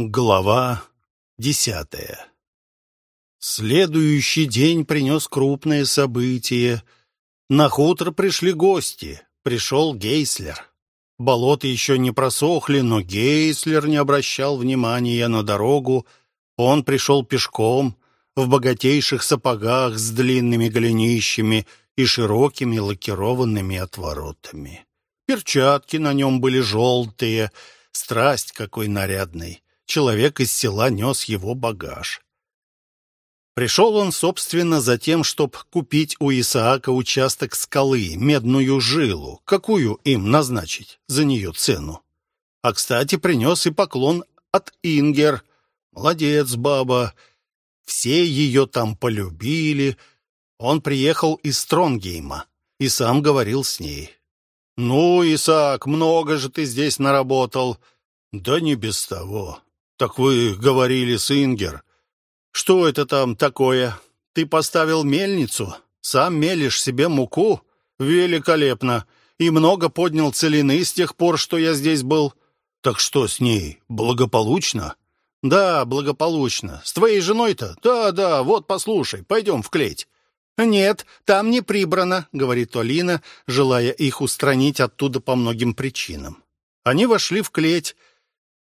Глава десятая Следующий день принес крупное событие. На хутор пришли гости. Пришел Гейслер. Болота еще не просохли, но Гейслер не обращал внимания на дорогу. Он пришел пешком, в богатейших сапогах с длинными голенищами и широкими лакированными отворотами. Перчатки на нем были желтые, страсть какой нарядный человек из села нес его багаж. Пришел он, собственно, за тем, чтобы купить у Исаака участок скалы, медную жилу. Какую им назначить за нее цену? А, кстати, принес и поклон от Ингер. Молодец, баба. Все ее там полюбили. Он приехал из Стронгейма и сам говорил с ней. «Ну, Исаак, много же ты здесь наработал». «Да не без того. «Так вы говорили с Ингер. Что это там такое? Ты поставил мельницу? Сам мелешь себе муку? Великолепно! И много поднял целины с тех пор, что я здесь был. Так что с ней? Благополучно?» «Да, благополучно. С твоей женой-то? Да, да, вот послушай, пойдем в клеть». «Нет, там не прибрано», — говорит Олина, желая их устранить оттуда по многим причинам. Они вошли в клеть,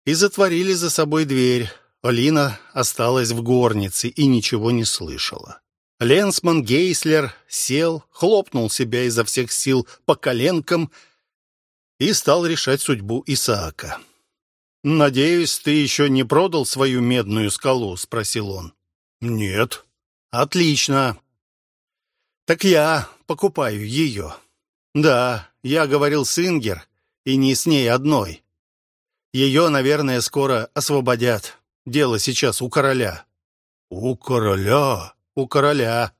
и затворили за собой дверь. Олина осталась в горнице и ничего не слышала. Ленсман Гейслер сел, хлопнул себя изо всех сил по коленкам и стал решать судьбу Исаака. «Надеюсь, ты еще не продал свою медную скалу?» — спросил он. «Нет». «Отлично. Так я покупаю ее». «Да, я говорил с Ингер, и не с ней одной. Ее, наверное, скоро освободят. Дело сейчас у короля». «У короля?» «У короля.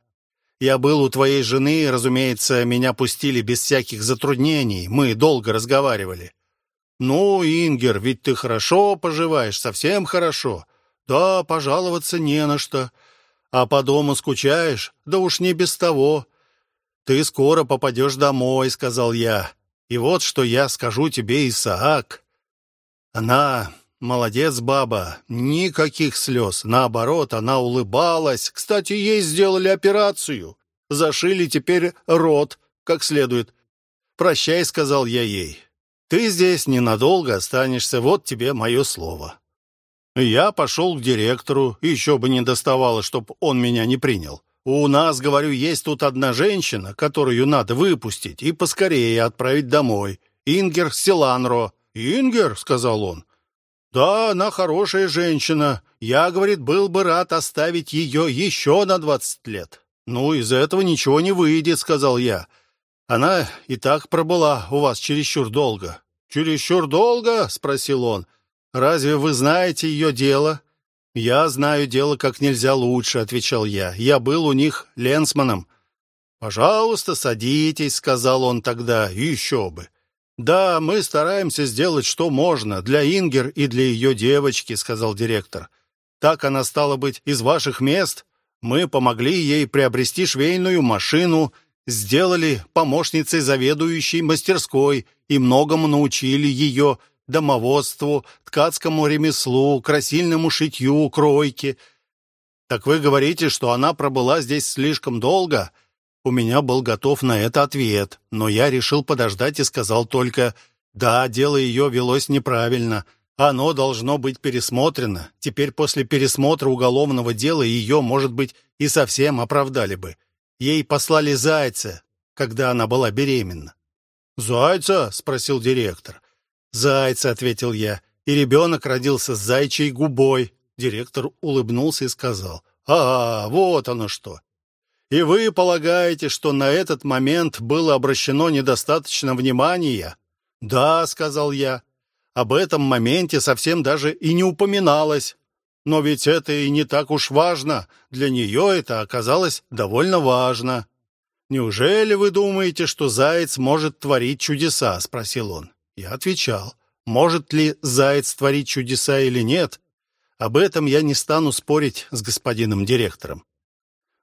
Я был у твоей жены, разумеется, меня пустили без всяких затруднений. Мы долго разговаривали». «Ну, Ингер, ведь ты хорошо поживаешь, совсем хорошо. Да, пожаловаться не на что. А по дому скучаешь? Да уж не без того. Ты скоро попадешь домой», — сказал я. «И вот что я скажу тебе, Исаак. Она молодец баба, никаких слез. Наоборот, она улыбалась. Кстати, ей сделали операцию. Зашили теперь рот, как следует. «Прощай», — сказал я ей. «Ты здесь ненадолго останешься, вот тебе мое слово». Я пошел к директору, еще бы не доставало, чтоб он меня не принял. У нас, говорю, есть тут одна женщина, которую надо выпустить и поскорее отправить домой. Ингер Силанро. «Ингер», — сказал он. «Да, она хорошая женщина. Я, говорит, был бы рад оставить ее еще на двадцать лет». «Ну, из этого ничего не выйдет», — сказал я. «Она и так пробыла у вас чересчур долго». «Чересчур долго?» — спросил он. «Разве вы знаете ее дело?» «Я знаю дело как нельзя лучше», — отвечал я. «Я был у них ленсманом». «Пожалуйста, садитесь», — сказал он тогда. «Еще бы». «Да, мы стараемся сделать, что можно, для Ингер и для ее девочки», — сказал директор. «Так она стала быть из ваших мест. Мы помогли ей приобрести швейную машину, сделали помощницей заведующей мастерской и многому научили ее домоводству, ткацкому ремеслу, красильному шитью, кройке. Так вы говорите, что она пробыла здесь слишком долго?» У меня был готов на это ответ, но я решил подождать и сказал только «Да, дело ее велось неправильно. Оно должно быть пересмотрено. Теперь после пересмотра уголовного дела ее, может быть, и совсем оправдали бы. Ей послали зайца, когда она была беременна». «Зайца?» — спросил директор. «Зайца», — ответил я, — «и ребенок родился с зайчей губой». Директор улыбнулся и сказал, «А, вот оно что. И вы полагаете, что на этот момент было обращено недостаточно внимания? Да, сказал я. Об этом моменте совсем даже и не упоминалось. Но ведь это и не так уж важно. Для нее это оказалось довольно важно. «Неужели вы думаете, что заяц может творить чудеса?» — спросил он. Я отвечал. «Может ли заяц творить чудеса или нет? Об этом я не стану спорить с господином директором.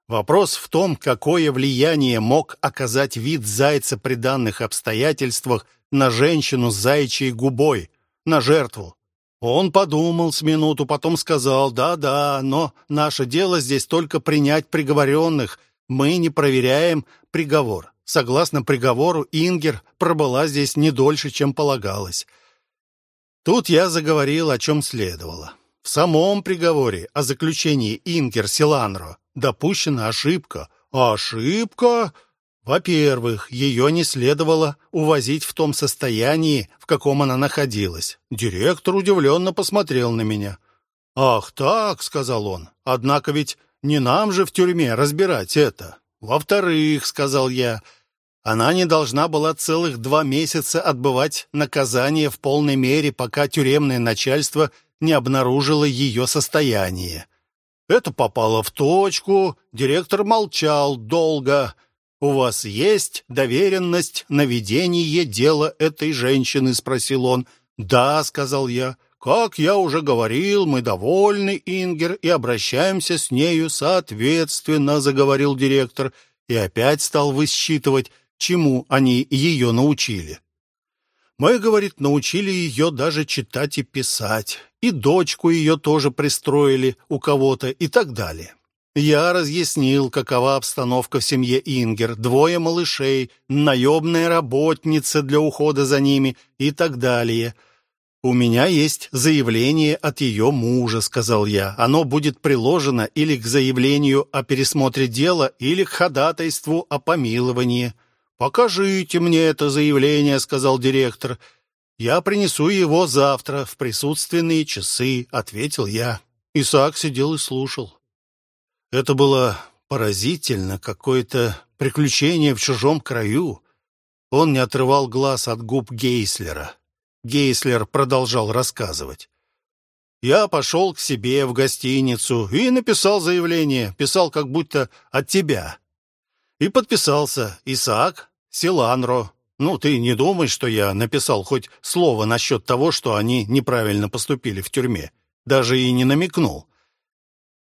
Вопрос в том, какое влияние мог оказать вид зайца при данных обстоятельствах на женщину с заячьей губой, на жертву. Он подумал с минуту, потом сказал, «Да-да, но наше дело здесь только принять приговоренных. Мы не проверяем приговор. Согласно приговору, Ингер пробыла здесь не дольше, чем полагалось». Тут я заговорил, о чем следовало. В самом приговоре о заключении Ингер Силанро допущена ошибка. А ошибка? Во-первых, ее не следовало увозить в том состоянии, в каком она находилась. Директор удивленно посмотрел на меня. «Ах так», — сказал он, — «однако ведь не нам же в тюрьме разбирать это». «Во-вторых», — сказал я, — «она не должна была целых два месяца отбывать наказание в полной мере, пока тюремное начальство не обнаружило ее состояние». Это попало в точку, директор молчал долго, «У вас есть доверенность на ведение дела этой женщины?» — спросил он. «Да», — сказал я. «Как я уже говорил, мы довольны, Ингер, и обращаемся с нею соответственно», — заговорил директор, и опять стал высчитывать, чему они ее научили. Мы, говорит, научили ее даже читать и писать, и дочку ее тоже пристроили у кого-то и так далее. Я разъяснил, какова обстановка в семье Ингер, двое малышей, наемная работница для ухода за ними и так далее. «У меня есть заявление от ее мужа», — сказал я. «Оно будет приложено или к заявлению о пересмотре дела, или к ходатайству о помиловании». «Покажите мне это заявление», — сказал директор. «Я принесу его завтра в присутственные часы», — ответил я. Исаак сидел и слушал. Это было поразительно, какое-то приключение в чужом краю. Он не отрывал глаз от губ Гейслера. Гейслер продолжал рассказывать. «Я пошел к себе в гостиницу и написал заявление. Писал как будто от тебя. И подписался Исаак Силанро. Ну, ты не думай, что я написал хоть слово насчет того, что они неправильно поступили в тюрьме. Даже и не намекнул.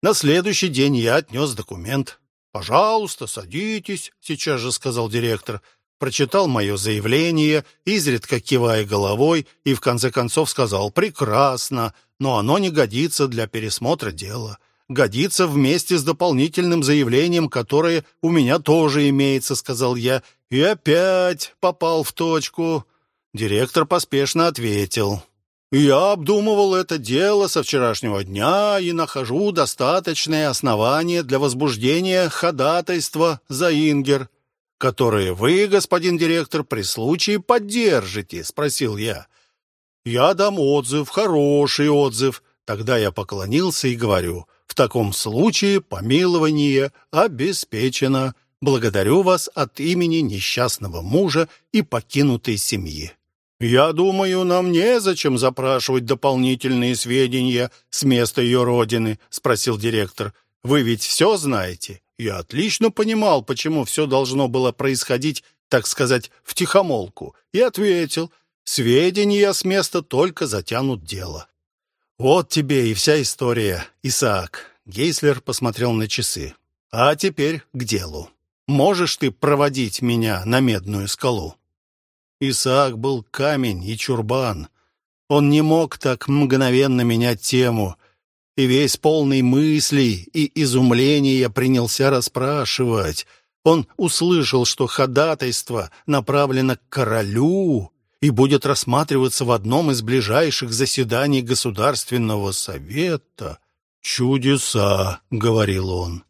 На следующий день я отнес документ. «Пожалуйста, садитесь», — сейчас же сказал директор. Прочитал мое заявление, изредка кивая головой, и в конце концов сказал «Прекрасно, но оно не годится для пересмотра дела. Годится вместе с дополнительным заявлением, которое у меня тоже имеется», — сказал я. И опять попал в точку. Директор поспешно ответил. Я обдумывал это дело со вчерашнего дня и нахожу достаточное основание для возбуждения ходатайства за Ингер, которое вы, господин директор, при случае поддержите, спросил я. Я дам отзыв, хороший отзыв. Тогда я поклонился и говорю, в таком случае помилование обеспечено. Благодарю вас от имени несчастного мужа и покинутой семьи. «Я думаю, нам незачем запрашивать дополнительные сведения с места ее родины», — спросил директор. «Вы ведь все знаете?» Я отлично понимал, почему все должно было происходить, так сказать, втихомолку, и ответил, «Сведения с места только затянут дело». «Вот тебе и вся история, Исаак», — Гейслер посмотрел на часы. «А теперь к делу. Можешь ты проводить меня на Медную скалу?» Исаак был камень и чурбан. Он не мог так мгновенно менять тему, и весь полный мыслей и изумления принялся расспрашивать. Он услышал, что ходатайство направлено к королю и будет рассматриваться в одном из ближайших заседаний Государственного совета. «Чудеса», — говорил он.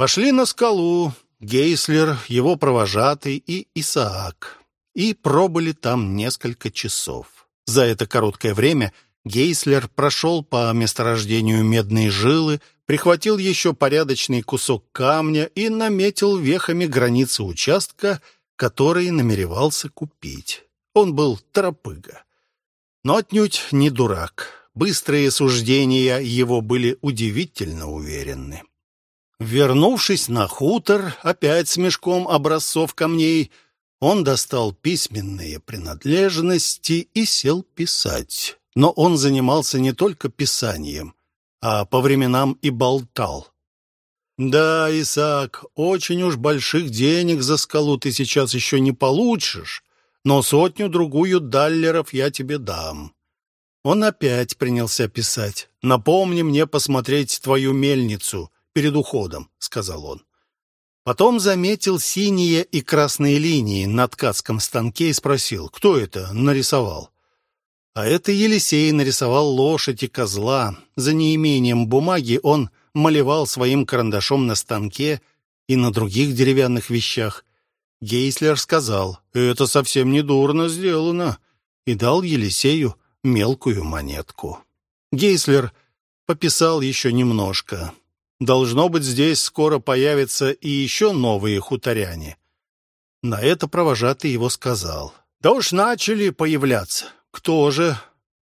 Пошли на скалу, Гейслер, его провожатый и Исаак. И пробыли там несколько часов. За это короткое время Гейслер прошел по месторождению медной жилы, прихватил еще порядочный кусок камня и наметил вехами границы участка, который намеревался купить. Он был торопыга. Но отнюдь не дурак. Быстрые суждения его были удивительно уверенны. Вернувшись на хутор, опять с мешком образцов камней, он достал письменные принадлежности и сел писать. Но он занимался не только писанием, а по временам и болтал. «Да, Исаак, очень уж больших денег за скалу ты сейчас еще не получишь, но сотню-другую даллеров я тебе дам. Он опять принялся писать. «Напомни мне посмотреть твою мельницу перед уходом», — сказал он. Потом заметил синие и красные линии на ткацком станке и спросил, кто это нарисовал. А это Елисей нарисовал лошадь и козла. За неимением бумаги он малевал своим карандашом на станке и на других деревянных вещах. Гейслер сказал, «Это совсем не дурно сделано», и дал Елисею мелкую монетку. Гейслер пописал еще немножко. Должно быть, здесь скоро появятся и еще новые хуторяне. На это провожатый его сказал. «Да уж начали появляться. Кто же?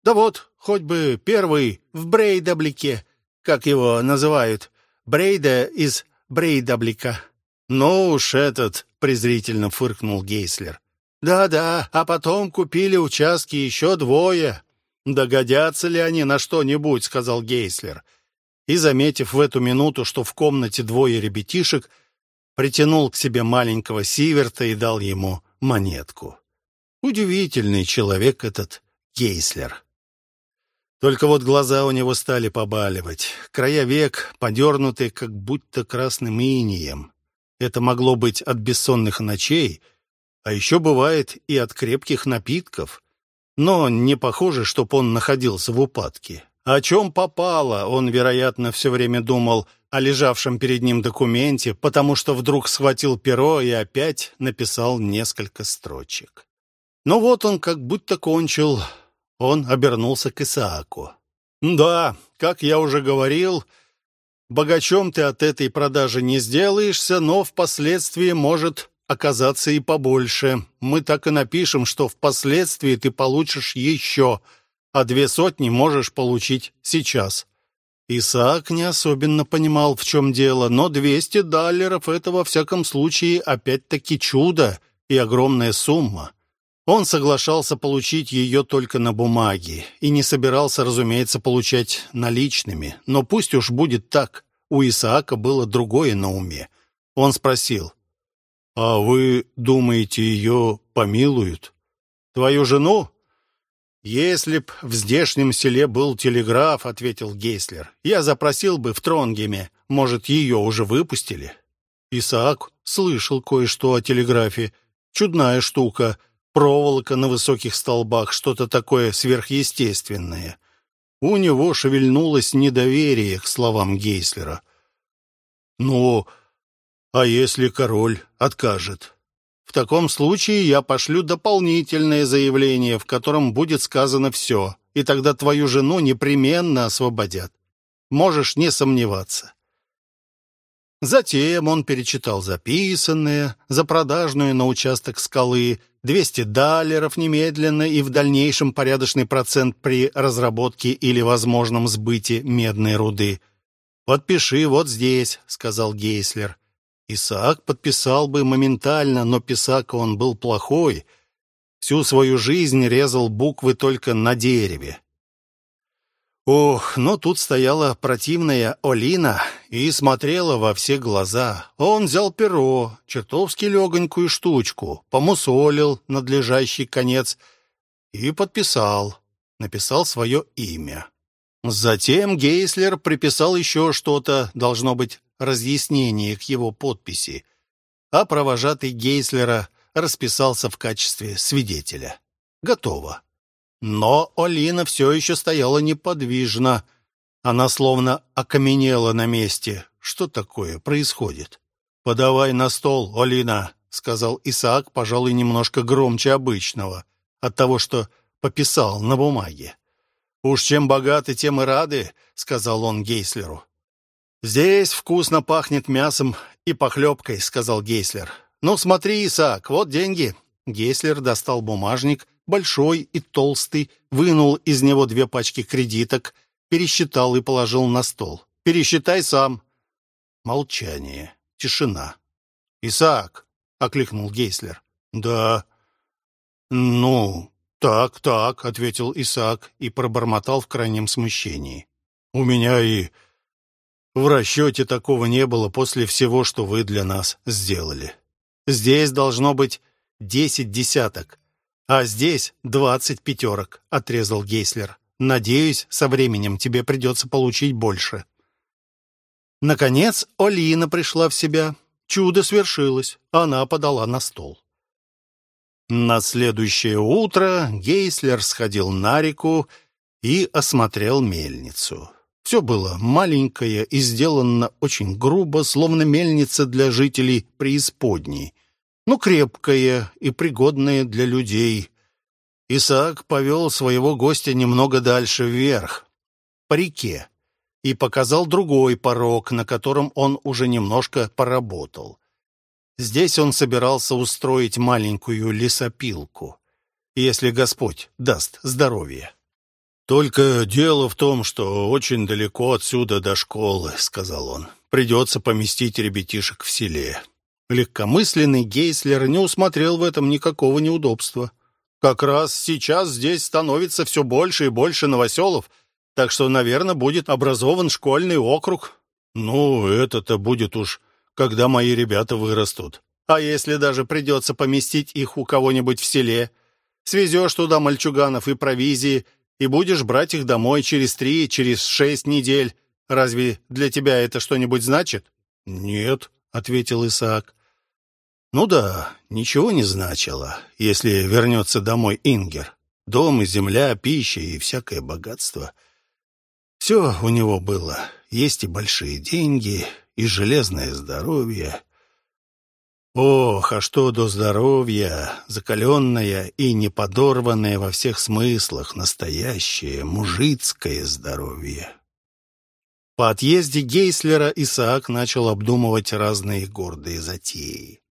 Да вот, хоть бы первый в Брейдаблике, как его называют, Бреде из Брейдаблика». «Ну уж этот», — презрительно фыркнул Гейслер. «Да-да, а потом купили участки еще двое». «Догодятся ли они на что-нибудь?» — сказал Гейслер. И, заметив в эту минуту, что в комнате двое ребятишек, притянул к себе маленького Сиверта и дал ему монетку. Удивительный человек этот Гейслер. Только вот глаза у него стали побаливать, края век подернуты как будто красным инием. Это могло быть от бессонных ночей — а еще бывает и от крепких напитков. Но не похоже, чтоб он находился в упадке. О чем попало, он, вероятно, все время думал о лежавшем перед ним документе, потому что вдруг схватил перо и опять написал несколько строчек. Но вот он как будто кончил. Он обернулся к Исааку. «Да, как я уже говорил, богачом ты от этой продажи не сделаешься, но впоследствии, может, оказаться и побольше. Мы так и напишем, что впоследствии ты получишь еще, а две сотни можешь получить сейчас». Исаак не особенно понимал, в чем дело, но 200 даллеров — это во всяком случае опять-таки чудо и огромная сумма. Он соглашался получить ее только на бумаге и не собирался, разумеется, получать наличными. Но пусть уж будет так. У Исаака было другое на уме. Он спросил, «А вы думаете, ее помилуют? Твою жену?» «Если б в здешнем селе был телеграф», — ответил Гейслер, «я запросил бы в Тронгеме. Может, ее уже выпустили?» Исаак слышал кое-что о телеграфе. Чудная штука, проволока на высоких столбах, что-то такое сверхъестественное. У него шевельнулось недоверие к словам Гейслера. «Ну, а если король откажет? В таком случае я пошлю дополнительное заявление, в котором будет сказано все, и тогда твою жену непременно освободят. Можешь не сомневаться. Затем он перечитал записанное, за продажную на участок скалы, 200 даллеров немедленно и в дальнейшем порядочный процент при разработке или возможном сбыте медной руды. «Подпиши вот здесь», — сказал Гейслер. Исаак подписал бы моментально, но писак он был плохой. Всю свою жизнь резал буквы только на дереве. Ох, но тут стояла противная Олина и смотрела во все глаза. Он взял перо, чертовски легонькую штучку, помусолил надлежащий конец и подписал. Написал свое имя. Затем Гейслер приписал еще что-то, должно быть, разъяснение к его подписи, а провожатый Гейслера расписался в качестве свидетеля. Готово. Но Олина все еще стояла неподвижно. Она словно окаменела на месте. Что такое происходит? «Подавай на стол, Олина», — сказал Исаак, пожалуй, немножко громче обычного, от того, что пописал на бумаге. «Уж чем богаты, тем и рады», — сказал он Гейслеру. «Здесь вкусно пахнет мясом и похлебкой», — сказал Гейслер. «Ну, смотри, Исаак, вот деньги». Гейслер достал бумажник, большой и толстый, вынул из него две пачки кредиток, пересчитал и положил на стол. «Пересчитай сам». Молчание, тишина. «Исаак», — окликнул Гейслер. «Да». «Ну, так, так», — ответил Исаак и пробормотал в крайнем смущении. «У меня и в расчете такого не было после всего, что вы для нас сделали. Здесь должно быть десять десяток, а здесь двадцать пятерок», — отрезал Гейслер. Надеюсь, со временем тебе придется получить больше». Наконец, Олина пришла в себя. Чудо свершилось. Она подала на стол. На следующее утро Гейслер сходил на реку и осмотрел мельницу. Все было маленькое и сделано очень грубо, словно мельница для жителей преисподней, но крепкое и пригодное для людей. Исаак повел своего гостя немного дальше вверх, по реке, и показал другой порог, на котором он уже немножко поработал. Здесь он собирался устроить маленькую лесопилку, если Господь даст здоровье. «Только дело в том, что очень далеко отсюда до школы», — сказал он. «Придется поместить ребятишек в селе». Легкомысленный Гейслер не усмотрел в этом никакого неудобства. «Как раз сейчас здесь становится все больше и больше новоселов, так что, наверное, будет образован школьный округ». «Ну, это-то будет уж, когда мои ребята вырастут. А если даже придется поместить их у кого-нибудь в селе? Свезешь туда мальчуганов и провизии, и будешь брать их домой через три, через шесть недель. Разве для тебя это что-нибудь значит?» «Нет», — ответил Исаак. «Ну да, ничего не значило, если вернется домой Ингер. Дом и земля, пища и всякое богатство. Все у него было. Есть и большие деньги, и железное здоровье. Ох, а что до здоровья, закаленное и неподорванное во всех смыслах, настоящее мужицкое здоровье. По отъезде Гейслера Исаак начал обдумывать разные гордые затеи.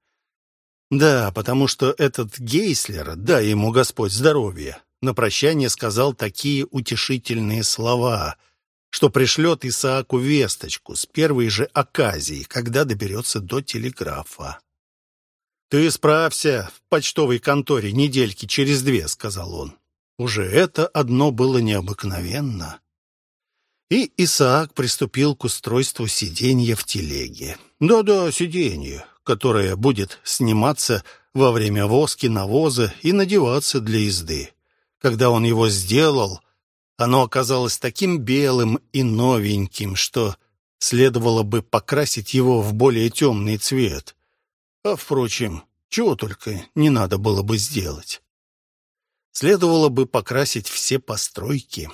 Да, потому что этот Гейслер, дай ему Господь здоровья, на прощание сказал такие утешительные слова, что пришлет Исааку весточку с первой же оказии, когда доберется до телеграфа. «Ты справься в почтовой конторе недельки через две», — сказал он. Уже это одно было необыкновенно. И Исаак приступил к устройству сиденья в телеге. Да-да, сиденье, которое будет сниматься во время воски навоза и надеваться для езды. Когда он его сделал, оно оказалось таким белым и новеньким, что следовало бы покрасить его в более темный цвет. А, впрочем, чего только не надо было бы сделать. Следовало бы покрасить все постройки.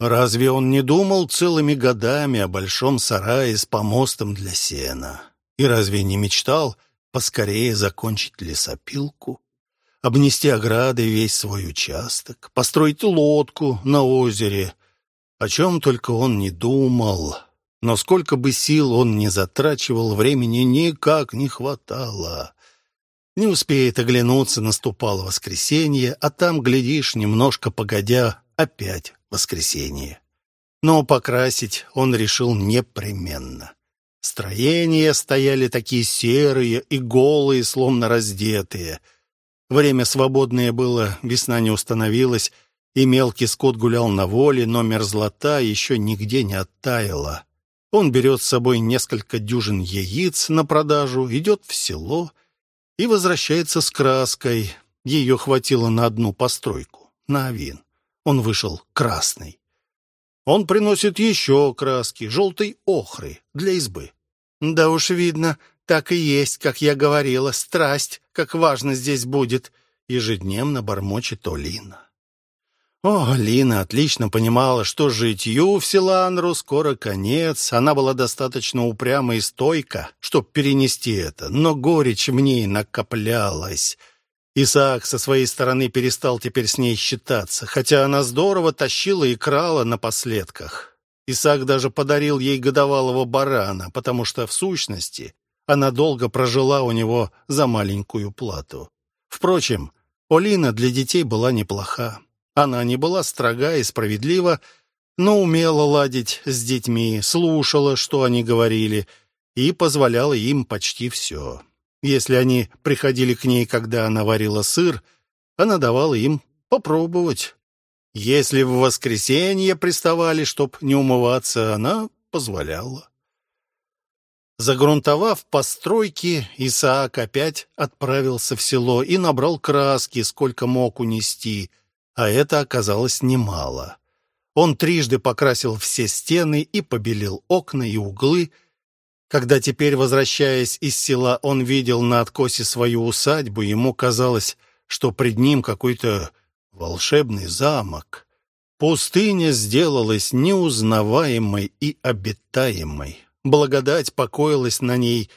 Разве он не думал целыми годами о большом сарае с помостом для сена? И разве не мечтал поскорее закончить лесопилку, обнести оградой весь свой участок, построить лодку на озере? О чем только он не думал, но сколько бы сил он ни затрачивал, времени никак не хватало. Не успеет оглянуться, наступало воскресенье, а там, глядишь, немножко погодя, опять воскресенье. Но покрасить он решил непременно. Строения стояли такие серые и голые, словно раздетые. Время свободное было, весна не установилась, и мелкий скот гулял на воле, но мерзлота еще нигде не оттаяла. Он берет с собой несколько дюжин яиц на продажу, идет в село и возвращается с краской. Ее хватило на одну постройку, на авин. Он вышел красный. Он приносит еще краски, желтой охры, для избы. Да уж видно, так и есть, как я говорила, страсть, как важно здесь будет, ежедневно бормочет Олина. О, Лина отлично понимала, что житью в Силанру скоро конец. Она была достаточно упряма и стойка, чтобы перенести это, но горечь в ней накоплялась. Исаак со своей стороны перестал теперь с ней считаться, хотя она здорово тащила и крала на последках. Исаак даже подарил ей годовалого барана, потому что, в сущности, она долго прожила у него за маленькую плату. Впрочем, Олина для детей была неплоха. Она не была строга и справедлива, но умела ладить с детьми, слушала, что они говорили, и позволяла им почти все. Если они приходили к ней, когда она варила сыр, она давала им попробовать. Если в воскресенье приставали, чтоб не умываться, она позволяла. Загрунтовав постройки, Исаак опять отправился в село и набрал краски, сколько мог унести — а это оказалось немало. Он трижды покрасил все стены и побелил окна и углы. Когда теперь, возвращаясь из села, он видел на откосе свою усадьбу, ему казалось, что пред ним какой-то волшебный замок. Пустыня сделалась неузнаваемой и обитаемой. Благодать покоилась на ней,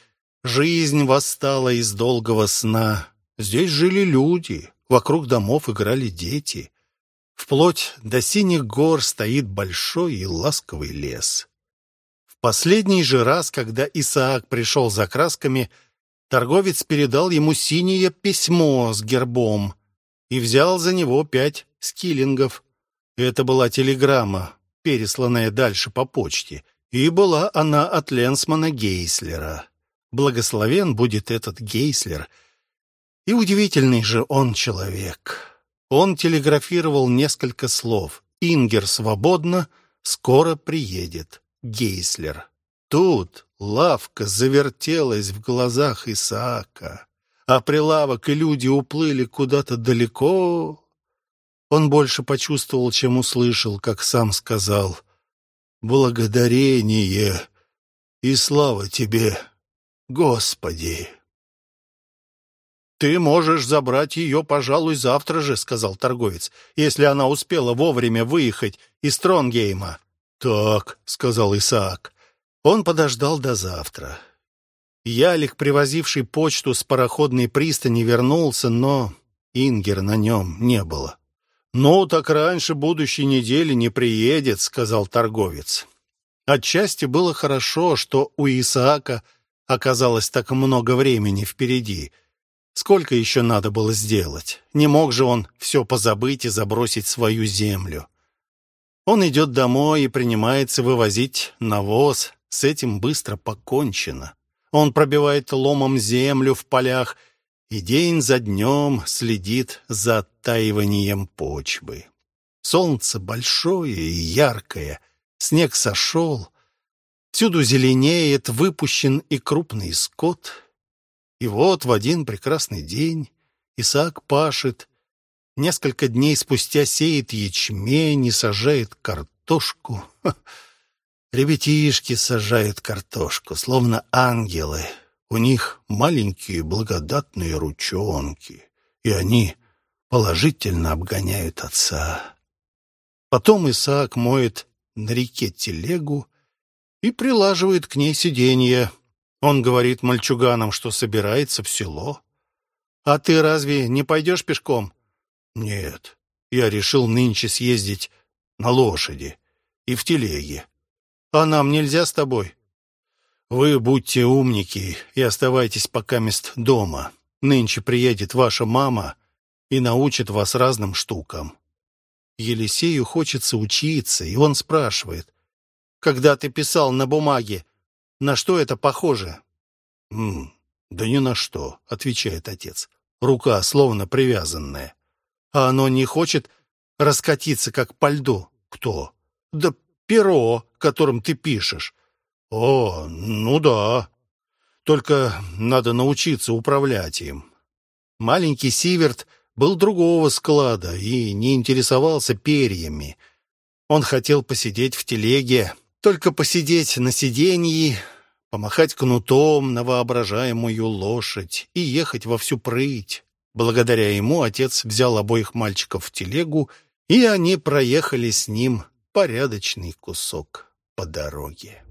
жизнь восстала из долгого сна. Здесь жили люди, вокруг домов играли дети. Вплоть до синих гор стоит большой и ласковый лес. В последний же раз, когда Исаак пришел за красками, торговец передал ему синее письмо с гербом и взял за него пять скиллингов. Это была телеграмма, пересланная дальше по почте, и была она от Ленсмана Гейслера. Благословен будет этот Гейслер. И удивительный же он человек. Он телеграфировал несколько слов. «Ингер свободно, скоро приедет. Гейслер». Тут лавка завертелась в глазах Исаака, а прилавок и люди уплыли куда-то далеко. Он больше почувствовал, чем услышал, как сам сказал «Благодарение и слава Тебе, Господи!» «Ты можешь забрать ее, пожалуй, завтра же», — сказал торговец, «если она успела вовремя выехать из Тронгейма». «Так», — сказал Исаак. Он подождал до завтра. Ялик, привозивший почту с пароходной пристани, вернулся, но Ингер на нем не было. «Ну, так раньше будущей недели не приедет», — сказал торговец. Отчасти было хорошо, что у Исаака оказалось так много времени впереди — Сколько еще надо было сделать? Не мог же он все позабыть и забросить свою землю. Он идет домой и принимается вывозить навоз. С этим быстро покончено. Он пробивает ломом землю в полях и день за днем следит за оттаиванием почвы. Солнце большое и яркое, снег сошел, всюду зеленеет, выпущен и крупный скот — и вот в один прекрасный день Исаак пашет, несколько дней спустя сеет ячмень и сажает картошку. Ребятишки сажают картошку, словно ангелы. У них маленькие благодатные ручонки, и они положительно обгоняют отца. Потом Исаак моет на реке телегу и прилаживает к ней сиденье. Он говорит мальчуганам, что собирается в село. А ты разве не пойдешь пешком? Нет, я решил нынче съездить на лошади и в телеге. А нам нельзя с тобой? Вы будьте умники и оставайтесь пока мест дома. Нынче приедет ваша мама и научит вас разным штукам. Елисею хочется учиться, и он спрашивает, «Когда ты писал на бумаге, на что это похоже? «М да ни на что», — отвечает отец. Рука словно привязанная. А оно не хочет раскатиться, как по льду. Кто? Да перо, которым ты пишешь. О, ну да. Только надо научиться управлять им. Маленький Сиверт был другого склада и не интересовался перьями. Он хотел посидеть в телеге, только посидеть на сиденье, помахать кнутом на воображаемую лошадь и ехать во всю прыть. Благодаря ему отец взял обоих мальчиков в телегу, и они проехали с ним порядочный кусок по дороге.